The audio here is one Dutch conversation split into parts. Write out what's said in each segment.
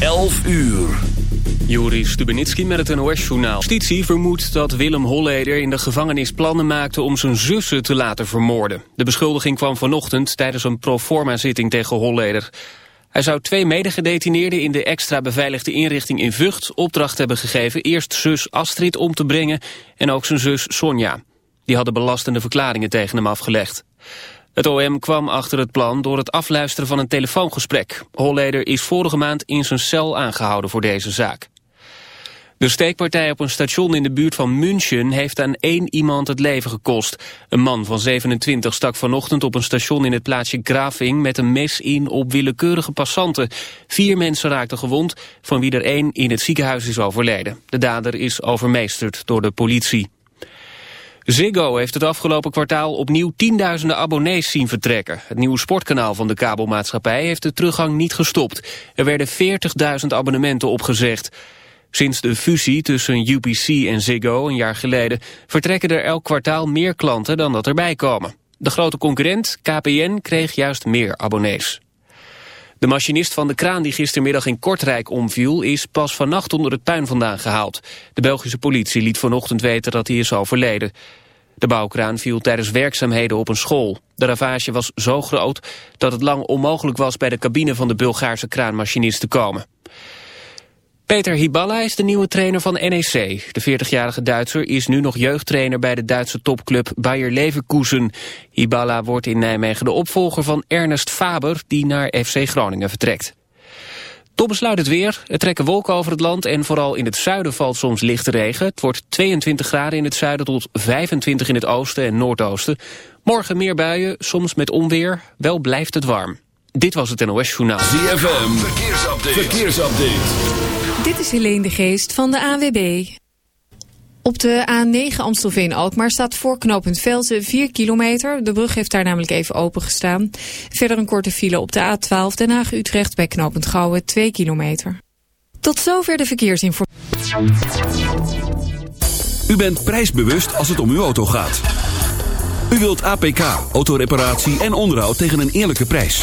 11 uur. Juri Stubenitski met het NOS-journaal. Justitie vermoedt dat Willem Holleder in de gevangenis plannen maakte om zijn zussen te laten vermoorden. De beschuldiging kwam vanochtend tijdens een proforma-zitting tegen Holleder. Hij zou twee medegedetineerden in de extra beveiligde inrichting in Vught opdracht hebben gegeven eerst zus Astrid om te brengen en ook zijn zus Sonja. Die hadden belastende verklaringen tegen hem afgelegd. Het OM kwam achter het plan door het afluisteren van een telefoongesprek. Holleder is vorige maand in zijn cel aangehouden voor deze zaak. De steekpartij op een station in de buurt van München heeft aan één iemand het leven gekost. Een man van 27 stak vanochtend op een station in het plaatsje Graving met een mes in op willekeurige passanten. Vier mensen raakten gewond, van wie er één in het ziekenhuis is overleden. De dader is overmeesterd door de politie. Ziggo heeft het afgelopen kwartaal opnieuw tienduizenden abonnees zien vertrekken. Het nieuwe sportkanaal van de kabelmaatschappij heeft de teruggang niet gestopt. Er werden 40.000 abonnementen opgezegd. Sinds de fusie tussen UPC en Ziggo een jaar geleden... vertrekken er elk kwartaal meer klanten dan dat erbij komen. De grote concurrent, KPN, kreeg juist meer abonnees. De machinist van de kraan die gistermiddag in Kortrijk omviel... is pas vannacht onder het puin vandaan gehaald. De Belgische politie liet vanochtend weten dat hij is overleden. De bouwkraan viel tijdens werkzaamheden op een school. De ravage was zo groot dat het lang onmogelijk was... bij de cabine van de Bulgaarse kraanmachinist te komen. Peter Hiballa is de nieuwe trainer van NEC. De 40-jarige Duitser is nu nog jeugdtrainer bij de Duitse topclub Bayer Leverkusen. Hiballa wordt in Nijmegen de opvolger van Ernest Faber die naar FC Groningen vertrekt. Tot besluit het weer. Er trekken wolken over het land en vooral in het zuiden valt soms lichte regen. Het wordt 22 graden in het zuiden tot 25 in het oosten en noordoosten. Morgen meer buien, soms met onweer. Wel blijft het warm. Dit was het NOS Journaal. ZFM, verkeersupdate. verkeersupdate. Dit is Helene de Geest van de AWB. Op de A9 Amstelveen-Alkmaar staat voor knooppunt Velzen 4 kilometer. De brug heeft daar namelijk even open gestaan. Verder een korte file op de A12 Den Haag-Utrecht bij knooppunt Gouwen 2 kilometer. Tot zover de verkeersinformatie. U bent prijsbewust als het om uw auto gaat. U wilt APK, autoreparatie en onderhoud tegen een eerlijke prijs.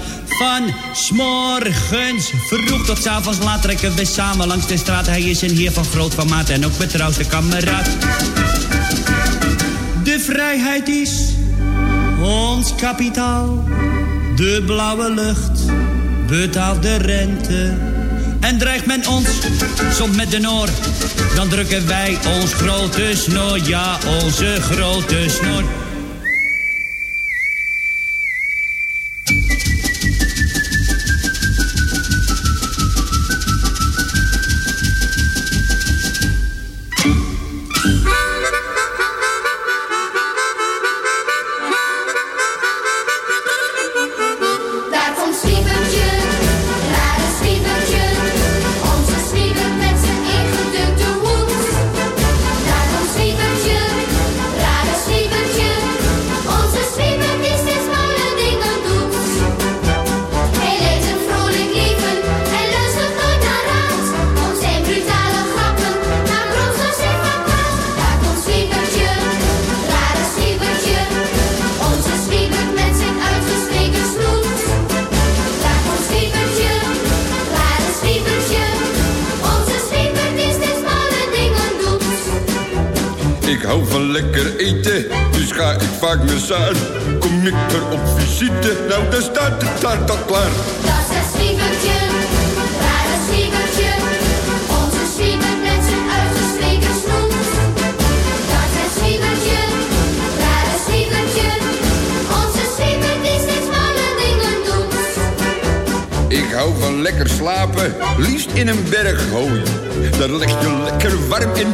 Van s'morgens vroeg tot 's avonds laat trekken we samen langs de straat. Hij is een heer van groot formaat en ook betrouwde kameraad. De vrijheid is ons kapitaal. De blauwe lucht betaalt de rente. En dreigt men ons soms met de noor, dan drukken wij ons grote snor, ja, onze grote snor. Kom ik er op visite, nou dan staat de taart al klaar. Dat is het zwiebertje, rare zwiebertje. Onze zwiebert met zijn uitgestreken snoet. Dat is het zwiebertje, rare zwiebertje. Onze zwiebert die steeds malle dingen doet. Ik hou van lekker slapen, liefst in een berg hooi. Daar leg je lekker warm in,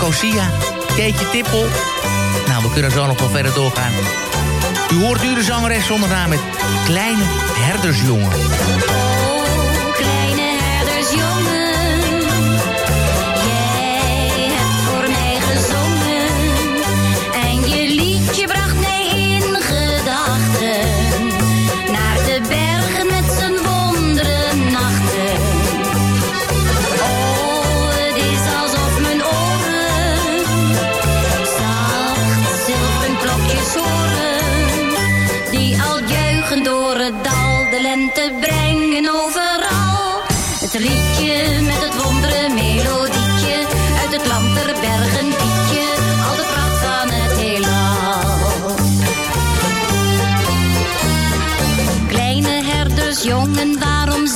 Nicosia. Keetje Tippel. Nou, we kunnen zo nog wel verder doorgaan. U hoort nu de zangeres zonder naam met Kleine Herdersjongen.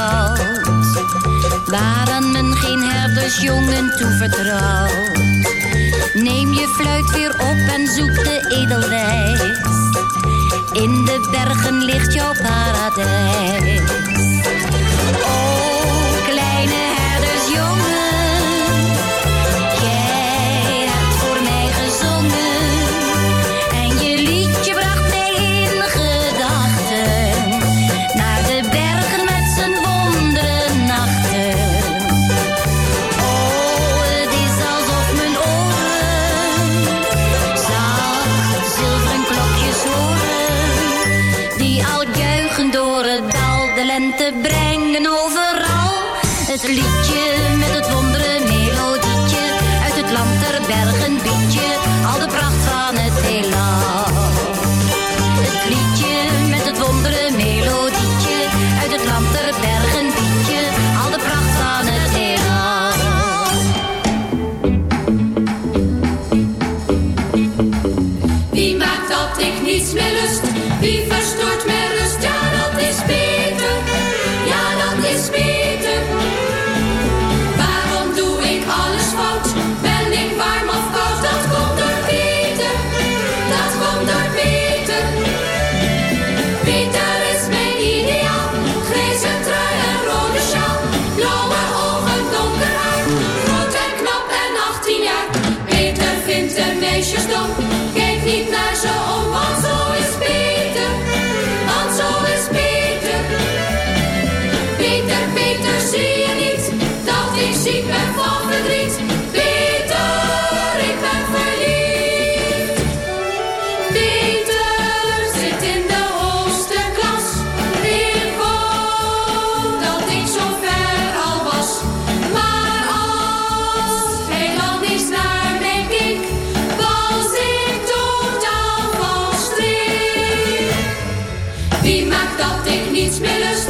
goud. Waren men geen herdersjongen toevertrouwd. Neem je fluit weer op en zoek de edelwijs. In de bergen ligt jouw paradijs. ik niets meer lust.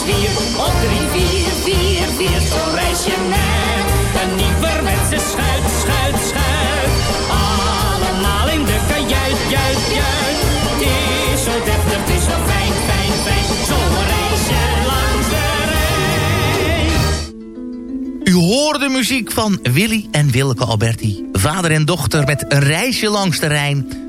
zwier. Op drie, vier, vier, vier, zo reis je met een nieuwerwetse schuit, schuit, schuit. Allemaal in de kajuit, juit, juit. Het is zo deftig, het is zo fijn, fijn, fijn. Zo'n reisje langs de Rijn. U hoorde de muziek van Willy en Willeke Alberti. Vader en dochter met een reisje langs de Rijn.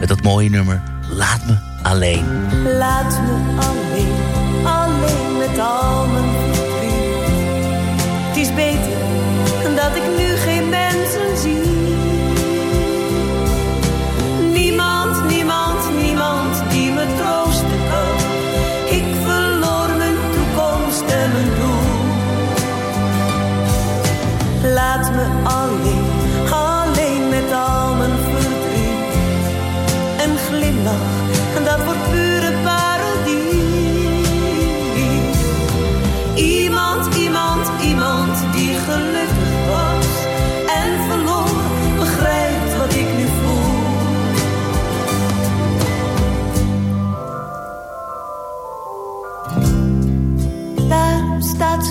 met dat mooie nummer Laat Me Alleen. Laat me alleen, alleen met al mijn verdriet. Het is beter dat ik nu geen mensen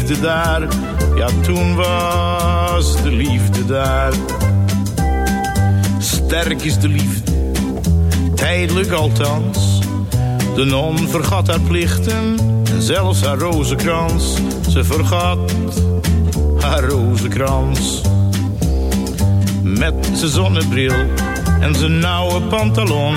liefde daar. Ja, toen was de liefde daar. Sterk is de liefde, tijdelijk althans. De non vergat haar plichten en zelfs haar rozenkrans. Ze vergat haar rozenkrans. Met zijn zonnebril en zijn nauwe pantalon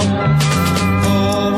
Oh.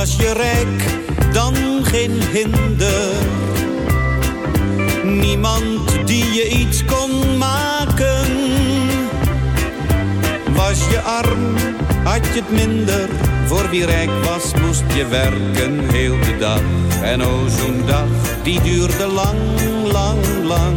Was je rijk, dan geen hinder. Niemand die je iets kon maken. Was je arm, had je het minder. Voor wie rijk was, moest je werken heel de dag. En o, zo'n dag, die duurde lang, lang, lang.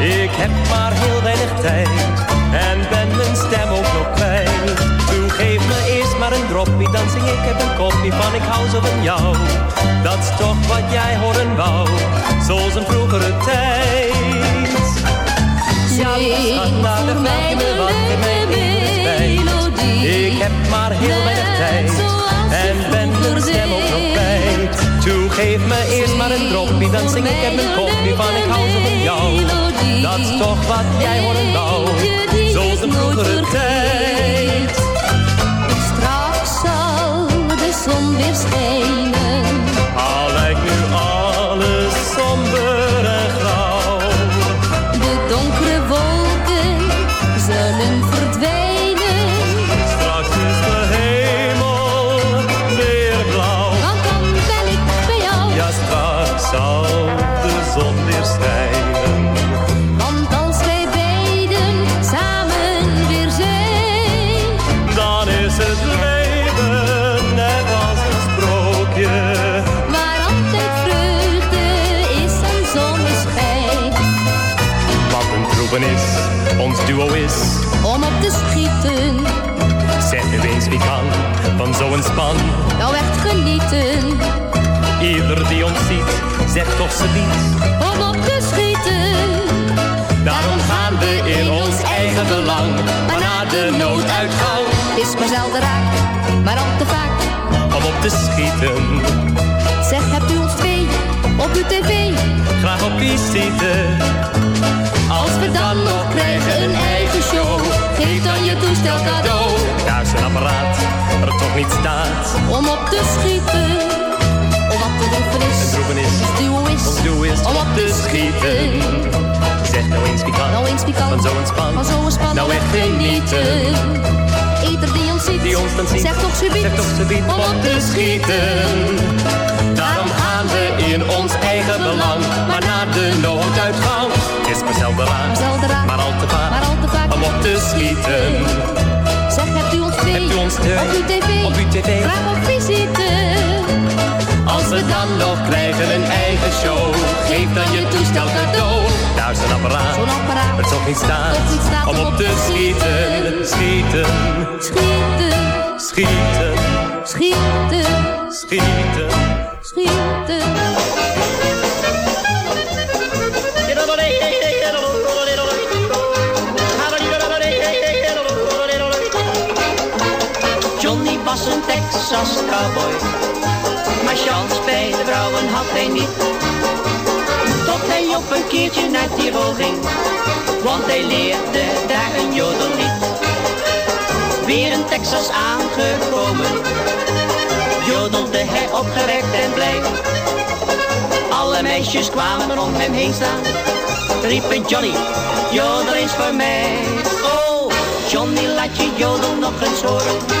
Ik heb maar heel weinig tijd en ben mijn stem ook nog kwijt. Toen geef me eerst maar een droppie, dan zing ik heb een kopje van ik hou zo van jou. Dat is toch wat jij horen wou, zoals een vroegere tijd. Ja, schat, nou dan vraag me wat, geef me even respijt. Ik heb maar heel weinig tijd en ben Toe geef me eerst maar een droppie, dan zing ik heb een kopje van ik hou zo van jou. Dat is toch wat jij horen wou, zoals een vroegere. Straks zal de zon weer schijnen. Te schieten, Zeg nu eens wie kan van zo'n span. nou echt genieten. Ieder die ons ziet, zegt toch ze niet. Om op te schieten. Daarom gaan we in ons eigen belang. Maar na de nooduitgang, is maar zelden raak, maar al te vaak. om op te schieten. Zeg, hebt u ons twee op uw tv? Graag op visite. Als we dan nog krijgen een eigen geef dan je toestel cadeau. Daar is een apparaat, er toch niet staat. Om op te schieten, om wat te roepen is. Een troepen is, Ons duo is, om op te schieten. Zeg nou eens wie kan, nou eens wie kan, van zo'n span. van zo'n span, Nou echt genieten. Ieder die ons ziet, Die ons dan ziet, zegt toch subiet, zegt toch subiet om op te schieten. Daarom gaan we in ons eigen belang, maar na de nooduitgang is zelden raar, maar al te vaak, om op te schieten. Zeg, hebt u ons twee Hebt u ons twee op uw tv? op uw tv? Graag op visite. Als we dan nog krijgen een eigen show, geef dan je toestel cadeau. Daar is een apparaat, Zo'n apparaat, het niet staat om op te schieten, schieten, Schieten, schieten, schieten, schieten. schieten. Een Texas cowboy, maar chance bij de vrouwen had hij niet. Tot hij op een keertje naar Tirol ging, want hij leerde daar een jodellied. Weer in Texas aangekomen, jodelde hij opgewekt en blij. Alle meisjes kwamen om hem heen staan, riepen Johnny, jodel eens voor mij. Oh, Johnny laat je jodel nog eens horen.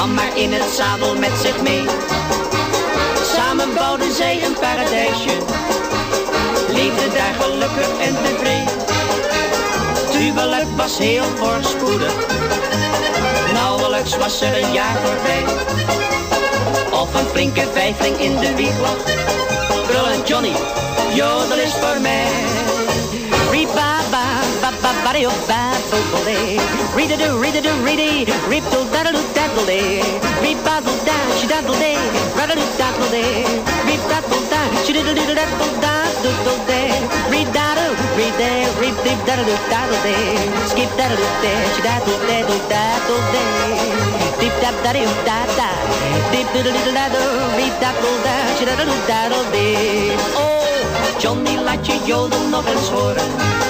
nam maar in het zadel met zich mee. Samen bouwden zij een paradijsje, leefden daar gelukkig en tevreden. Het huwelijk was heel voorspoedig, nauwelijks was er een jaar voorbij. Of een flinke vijfling in de wieg lag, brullend Johnny, jodel is voor mij. Reba-ba, ba-ba-ba-dee, oh, ba-bo-bo-dee. Read-a-doo, read-a-doo, read-a, rip-doo, daddle-doo, daddle-dee. Reba-doo-da, she-daddle-dee, raddle-doo, daddle-dee. Rip-daddle-da, she-diddle-diddle-daddle-da, doodle-dee. Read-da-doo, read-a, rip-dee, daddle-doo, daddle-dee. Skip-daddle-doo-dee, she-daddle-dee, daddle-dee. Dip-dap-daddle-da-da, dip-diddle-diddle-daddle, rip-daddle-da, she-daddle-doo, daddle-dee. Oh, Johnny, laat je jodel nog eens horen.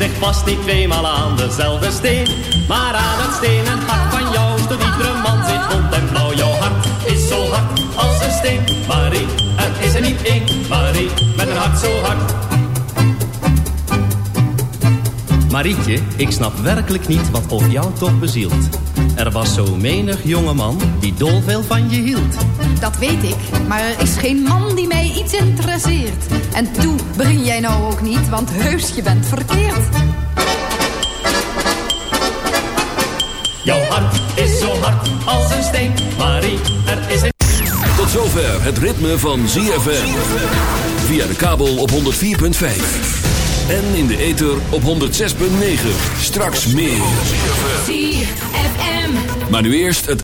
Zeg vast niet tweemaal aan dezelfde steen, maar aan het stenen hart van jou De iedere man zit rond en blauw. Jouw hart is zo hard als een steen, Marie, er is er niet één, Marie, met een hart zo hard. Marietje, ik snap werkelijk niet wat op jou toch bezielt. Er was zo menig jongeman die dol veel van je hield. Dat weet ik, maar er is geen man die mij iets interesseert. En toe begin jij nou ook niet, want heus je bent verkeerd. Jouw hart is zo hard als een steen, Marie, er is een... Tot zover het ritme van ZFM. Via de kabel op 104.5. En in de ether op 106.9. Straks meer. Maar nu eerst het...